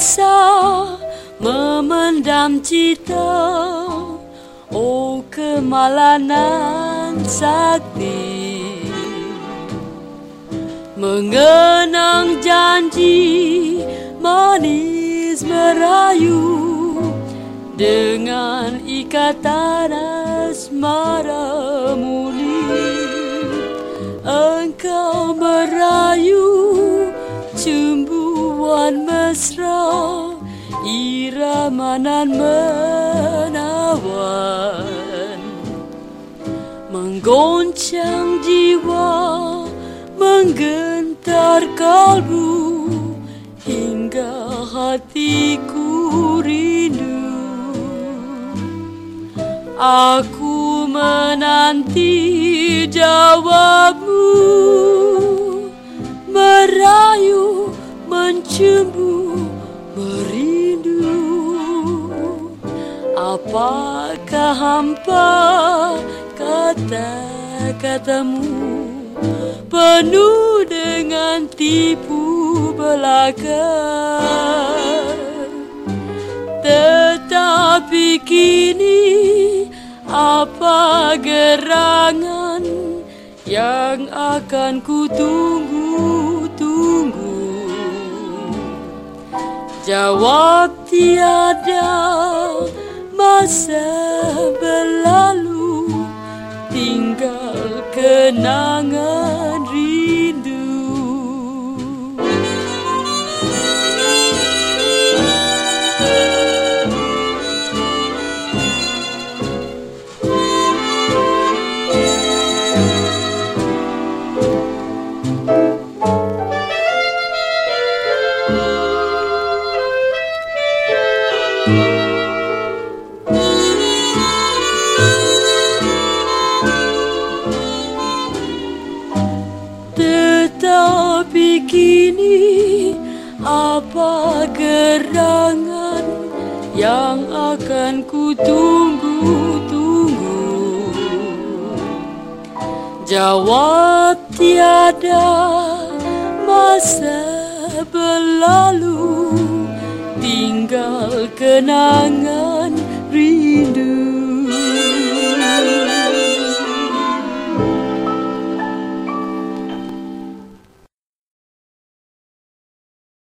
asa memendam cita. Oh kemalanan sakti. Mengenang janji manis merayu Dengan ikatan asmara muli Engkau merayu mesra Iramanan menawan. Menggoncang jiwa menggentar kalbu hingga hatiku rindu. Aku menanti jawabmu mencembu merindu. Apakah hampa kata-katamu? Penuh dengan tipu belaka. Tetapi kini apa gerangan yang akan ku tunggu jawab tiada masa berlalu. Tinggal kenangan kini apa gerangan yang akan ku tunggu-tunggu Jawab tiada masa berlalu Tinggal kenangan rindu